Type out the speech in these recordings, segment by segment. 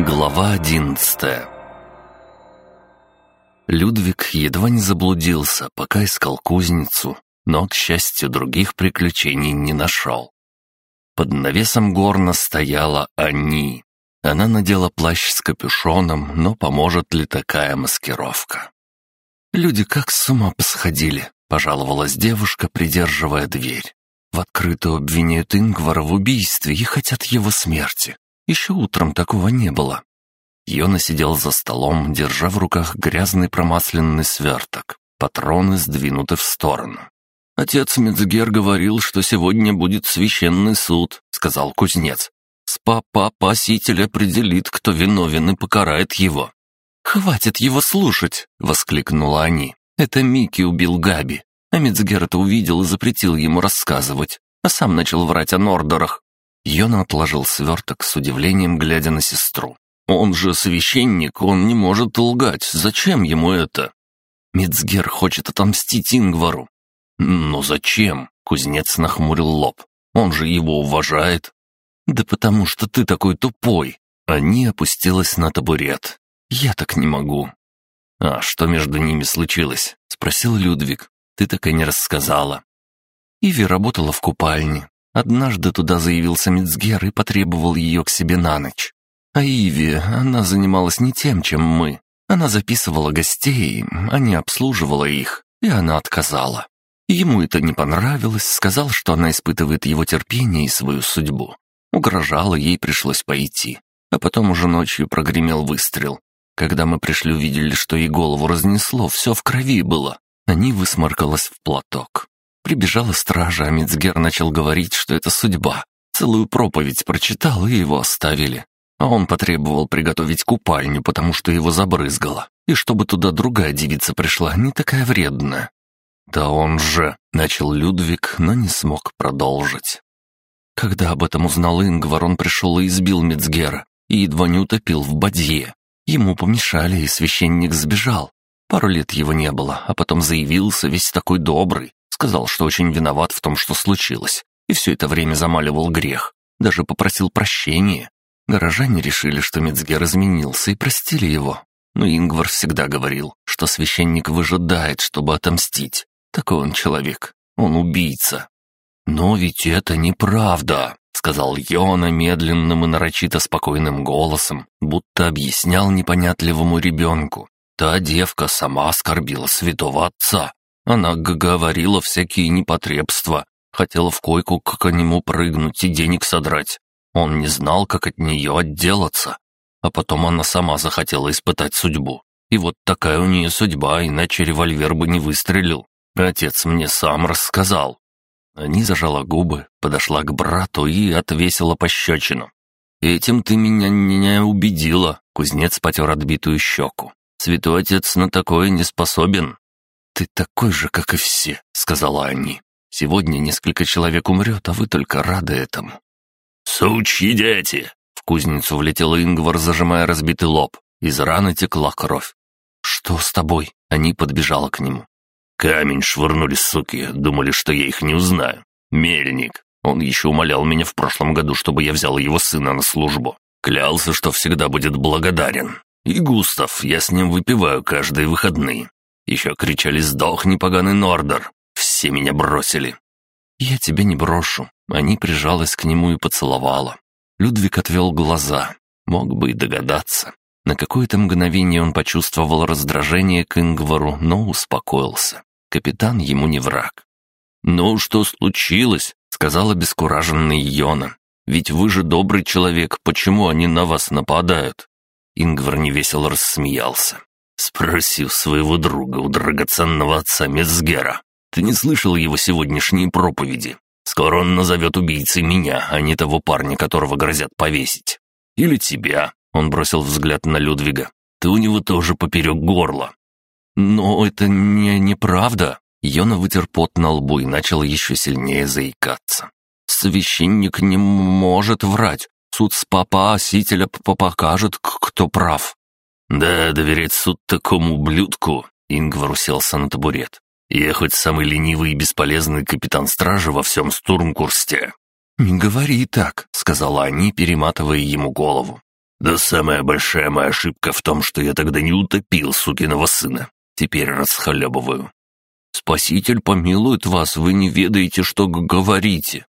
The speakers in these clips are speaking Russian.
Глава одиннадцатая Людвиг едва не заблудился, пока искал кузницу, но, к счастью, других приключений не нашел. Под навесом горна стояла Ани. Она надела плащ с капюшоном, но поможет ли такая маскировка? «Люди как с ума посходили», — пожаловалась девушка, придерживая дверь. «В открытую обвиняют Ингвара в убийстве и хотят его смерти. Еще утром такого не было». Йона сидел за столом, держа в руках грязный промасленный сверток. Патроны сдвинуты в сторону. «Отец Мецгер говорил, что сегодня будет священный суд», — сказал кузнец. «Спа-папа паситель определит, кто виновен и покарает его». «Хватит его слушать!» — воскликнула они. «Это Микки убил Габи. А Мецгер это увидел и запретил ему рассказывать, а сам начал врать о Нордорах». Йона отложил сверток с удивлением, глядя на сестру. «Он же священник, он не может лгать. Зачем ему это?» Мецгер хочет отомстить Ингвару. «Но зачем?» — кузнец нахмурил лоб. «Он же его уважает». «Да потому что ты такой тупой». Они опустилась на табурет. «Я так не могу». «А что между ними случилось?» — спросил Людвиг. «Ты так и не рассказала». Иви работала в купальне. Однажды туда заявился Мицгер и потребовал ее к себе на ночь. А Иви, она занималась не тем, чем мы. Она записывала гостей, а не обслуживала их, и она отказала. Ему это не понравилось, сказал, что она испытывает его терпение и свою судьбу. Угрожала, ей пришлось пойти. А потом уже ночью прогремел выстрел. Когда мы пришли, увидели, что ей голову разнесло, все в крови было. Они высморкалась в платок. Прибежала стража, а Мицгер начал говорить, что это судьба. Целую проповедь прочитал, и его оставили. А он потребовал приготовить купальню, потому что его забрызгало. И чтобы туда другая девица пришла, не такая вредная. «Да он же...» — начал Людвиг, но не смог продолжить. Когда об этом узнал Ингвар, он пришел и избил Мицгера, и едва не утопил в бадье. Ему помешали, и священник сбежал. Пару лет его не было, а потом заявился весь такой добрый. Сказал, что очень виноват в том, что случилось. И все это время замаливал грех. Даже попросил прощения. Горожане решили, что Мецгер изменился и простили его. Но Ингвар всегда говорил, что священник выжидает, чтобы отомстить. Такой он человек. Он убийца. «Но ведь это неправда», — сказал Йона медленным и нарочито спокойным голосом, будто объяснял непонятливому ребенку. Та девка сама оскорбила святого отца. Она говорила всякие непотребства, хотела в койку к нему прыгнуть и денег содрать. Он не знал, как от нее отделаться. А потом она сама захотела испытать судьбу. И вот такая у нее судьба, иначе револьвер бы не выстрелил. Отец мне сам рассказал. Они зажала губы, подошла к брату и отвесила пощечину. «Этим ты меня не убедила», — кузнец потер отбитую щеку. «Святой отец на такое не способен». «Ты такой же, как и все», — сказала они. «Сегодня несколько человек умрет, а вы только рады этому». «Сучьи дети!» В кузницу влетел Ингвар, зажимая разбитый лоб. Из раны текла кровь. «Что с тобой?» Они подбежала к нему. Камень швырнули, суки, думали, что я их не узнаю. Мельник. Он еще умолял меня в прошлом году, чтобы я взял его сына на службу. Клялся, что всегда будет благодарен. И Густав, я с ним выпиваю каждые выходные. Еще кричали «Сдохни, поганый Нордер!» Все меня бросили. «Я тебя не брошу». Они прижалась к нему и поцеловала. Людвиг отвел глаза. Мог бы и догадаться. На какое-то мгновение он почувствовал раздражение к Ингвару, но успокоился. Капитан ему не враг. «Ну, что случилось?» — сказал обескураженный Йона. «Ведь вы же добрый человек, почему они на вас нападают?» Ингвар невесело рассмеялся. «Спроси у своего друга, у драгоценного отца Мецгера. Ты не слышал его сегодняшние проповеди? Скоро он назовет убийцей меня, а не того парня, которого грозят повесить. Или тебя». Он бросил взгляд на Людвига. «Ты у него тоже поперек горла. «Но это не неправда». Йона вытер пот на лбу и начал еще сильнее заикаться. «Священник не может врать. Суд с папа Осителя покажет, кто прав». «Да, доверять суд такому ублюдку!» Ингвар уселся на табурет. «Я хоть самый ленивый и бесполезный капитан стражи во всем Стурмкурсте». «Не говори так», — сказала они, перематывая ему голову. Да самая большая моя ошибка в том, что я тогда не утопил сукиного сына. Теперь расхлебываю. Спаситель помилует вас, вы не ведаете, что говорите.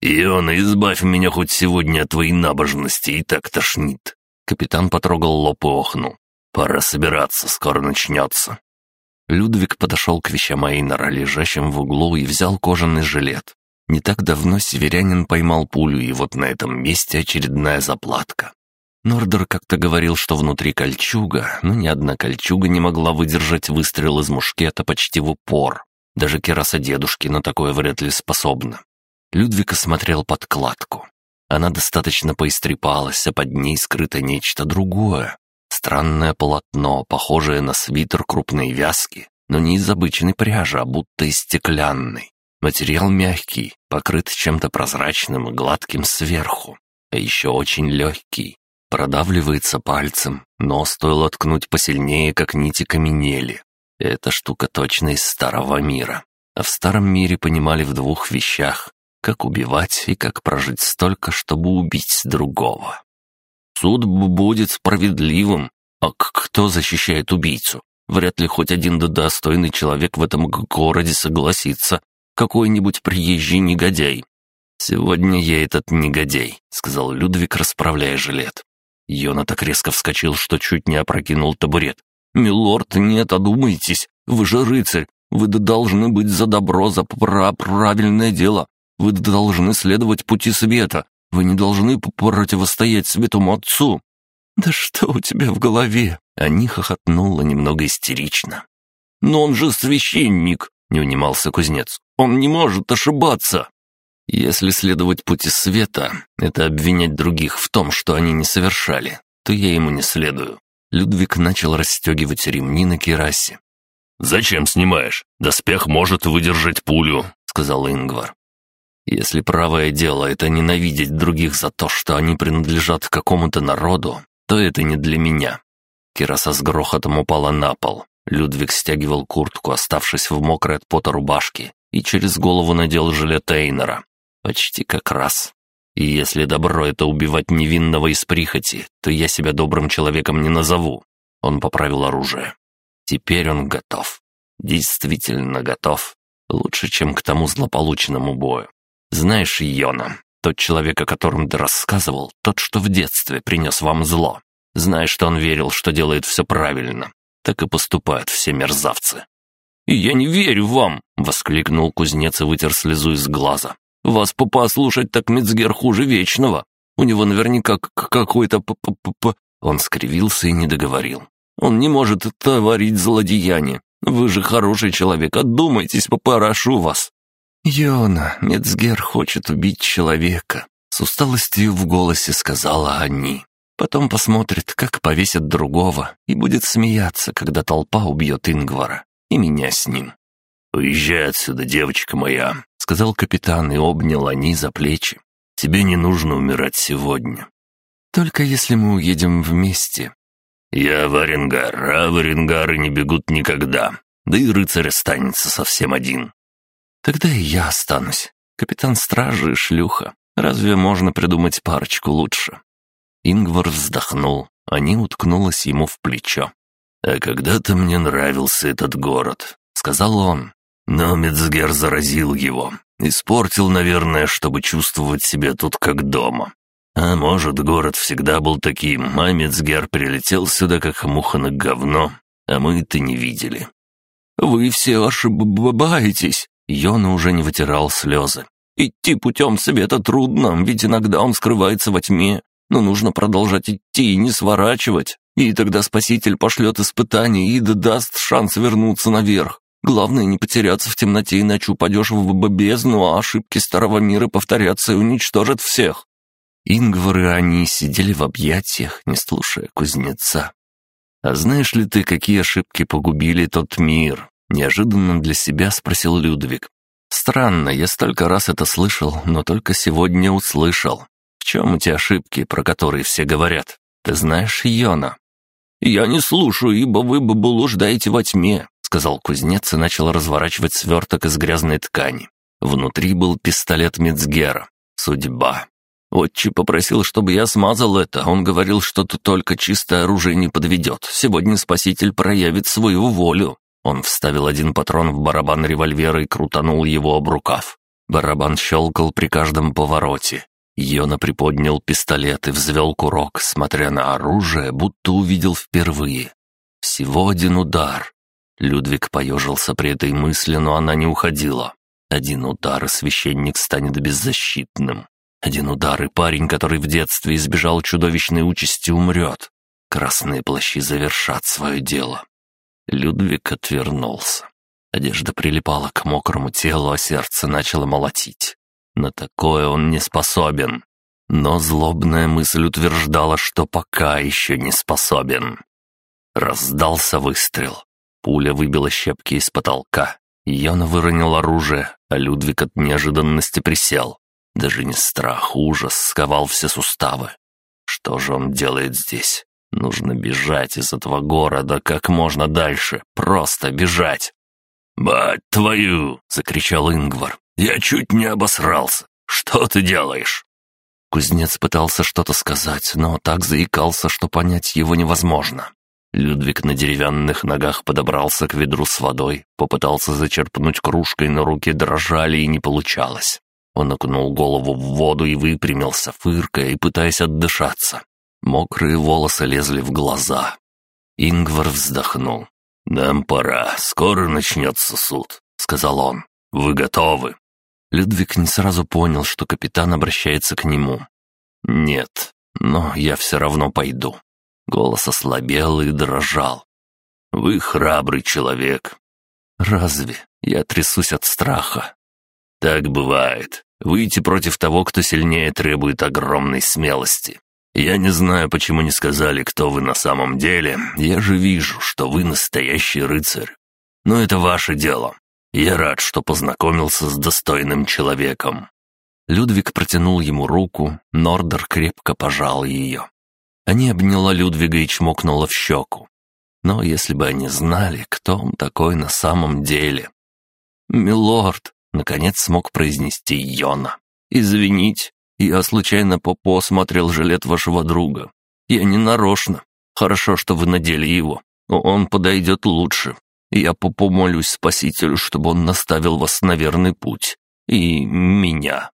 Иона, избавь меня хоть сегодня от твоей набожности, и так тошнит. Капитан потрогал лоб и охнул. Пора собираться, скоро начнется. Людвиг подошел к вещам Эйнора, лежащим в углу, и взял кожаный жилет. Не так давно северянин поймал пулю, и вот на этом месте очередная заплатка. Нордер как-то говорил, что внутри кольчуга, но ни одна кольчуга не могла выдержать выстрел из мушкета почти в упор. Даже кераса дедушки на такое вряд ли способна. Людвиг осмотрел подкладку. Она достаточно поистрепалась, а под ней скрыто нечто другое. Странное полотно, похожее на свитер крупной вязки, но не из обычной пряжи, а будто из стеклянной. Материал мягкий, покрыт чем-то прозрачным и гладким сверху, а еще очень легкий. Продавливается пальцем, но стоило ткнуть посильнее, как нити каменели. Эта штука точно из старого мира. А в старом мире понимали в двух вещах, как убивать и как прожить столько, чтобы убить другого. Суд будет справедливым, а кто защищает убийцу? Вряд ли хоть один достойный человек в этом городе согласится. Какой-нибудь приезжий негодяй. «Сегодня я этот негодяй», — сказал Людвиг, расправляя жилет. Йона так резко вскочил, что чуть не опрокинул табурет. «Милорд, нет, одумайтесь. Вы же рыцарь. Вы должны быть за добро, за пра правильное дело. Вы должны следовать пути света. Вы не должны противостоять святому отцу». «Да что у тебя в голове?» Они хохотнула немного истерично. «Но он же священник!» — не унимался кузнец. «Он не может ошибаться!» Если следовать пути света, это обвинять других в том, что они не совершали, то я ему не следую. Людвиг начал расстегивать ремни на керасе. «Зачем снимаешь? Доспех может выдержать пулю», — сказал Ингвар. «Если правое дело — это ненавидеть других за то, что они принадлежат какому-то народу, то это не для меня». Кераса с грохотом упала на пол. Людвиг стягивал куртку, оставшись в мокрой от пота рубашке, и через голову надел жилет Эйнера. Почти как раз. И если добро — это убивать невинного из прихоти, то я себя добрым человеком не назову. Он поправил оружие. Теперь он готов. Действительно готов. Лучше, чем к тому злополучному бою. Знаешь, Йона, тот человек, о котором ты рассказывал, тот, что в детстве принес вам зло. Знаешь, что он верил, что делает все правильно. Так и поступают все мерзавцы. «И я не верю вам!» — воскликнул кузнец и вытер слезу из глаза. Вас послушать так Мецгер хуже вечного. У него наверняка какой-то п -п -п -п...» Он скривился и не договорил. «Он не может творить злодеяние. Вы же хороший человек, отдумайтесь, попрошу вас». «Йона, Мецгер хочет убить человека», — с усталостью в голосе сказала они. Потом посмотрит, как повесят другого, и будет смеяться, когда толпа убьет Ингвара, и меня с ним. «Уезжай отсюда, девочка моя», сказал капитан и обнял они за плечи. «Тебе не нужно умирать сегодня». «Только если мы уедем вместе». «Я Варенгар, а Варенгары не бегут никогда. Да и рыцарь останется совсем один». «Тогда и я останусь. Капитан стражи и шлюха. Разве можно придумать парочку лучше?» Ингвар вздохнул, а Ни уткнулась ему в плечо. «А когда-то мне нравился этот город», — сказал он. Но Мецгер заразил его. Испортил, наверное, чтобы чувствовать себя тут как дома. А может, город всегда был таким, а Мецгер прилетел сюда как муха на говно, а мы это не видели. «Вы все ошибаетесь!» Йона уже не вытирал слезы. «Идти путем света трудно, ведь иногда он скрывается во тьме, но нужно продолжать идти и не сворачивать, и тогда Спаситель пошлет испытание и даст шанс вернуться наверх. Главное не потеряться в темноте, иначе упадешь в бездну, а ошибки старого мира повторятся и уничтожат всех». Ингвар и они сидели в объятиях, не слушая кузнеца. «А знаешь ли ты, какие ошибки погубили тот мир?» Неожиданно для себя спросил Людвиг. «Странно, я столько раз это слышал, но только сегодня услышал. В чем эти ошибки, про которые все говорят? Ты знаешь Йона?» «Я не слушаю, ибо вы бы блуждаете во тьме сказал кузнец и начал разворачивать сверток из грязной ткани. Внутри был пистолет Мицгера. Судьба. Отчи попросил, чтобы я смазал это. Он говорил, что тут только чистое оружие не подведет. Сегодня спаситель проявит свою волю». Он вставил один патрон в барабан револьвера и крутанул его об рукав. Барабан щелкал при каждом повороте. Йона приподнял пистолет и взвел курок, смотря на оружие, будто увидел впервые. Всего один удар. Людвиг поежился при этой мысли, но она не уходила. Один удар, и священник станет беззащитным. Один удар, и парень, который в детстве избежал чудовищной участи, умрет. Красные плащи завершат свое дело. Людвиг отвернулся. Одежда прилипала к мокрому телу, а сердце начало молотить. На такое он не способен. Но злобная мысль утверждала, что пока еще не способен. Раздался выстрел. Пуля выбила щепки из потолка. Йона выронил оружие, а Людвиг от неожиданности присел. Даже не страх, ужас сковал все суставы. Что же он делает здесь? Нужно бежать из этого города как можно дальше. Просто бежать. «Бать твою!» — закричал Ингвар. «Я чуть не обосрался. Что ты делаешь?» Кузнец пытался что-то сказать, но так заикался, что понять его невозможно. Людвиг на деревянных ногах подобрался к ведру с водой, попытался зачерпнуть кружкой, но руки дрожали и не получалось. Он окунул голову в воду и выпрямился, фыркая и пытаясь отдышаться. Мокрые волосы лезли в глаза. Ингвар вздохнул. «Нам пора, скоро начнется суд», — сказал он. «Вы готовы?» Людвиг не сразу понял, что капитан обращается к нему. «Нет, но я все равно пойду». Голос ослабел и дрожал. «Вы храбрый человек». «Разве? Я трясусь от страха». «Так бывает. Выйти против того, кто сильнее, требует огромной смелости. Я не знаю, почему не сказали, кто вы на самом деле. Я же вижу, что вы настоящий рыцарь. Но это ваше дело. Я рад, что познакомился с достойным человеком». Людвиг протянул ему руку, Нордер крепко пожал ее. Они обняла Людвига и чмокнула в щеку. Но если бы они знали, кто он такой на самом деле... «Милорд», — наконец смог произнести Йона. «Извините, я случайно по посмотрел жилет вашего друга. Я не нарочно. Хорошо, что вы надели его. Он подойдет лучше. Я помолюсь спасителю, чтобы он наставил вас на верный путь. И меня».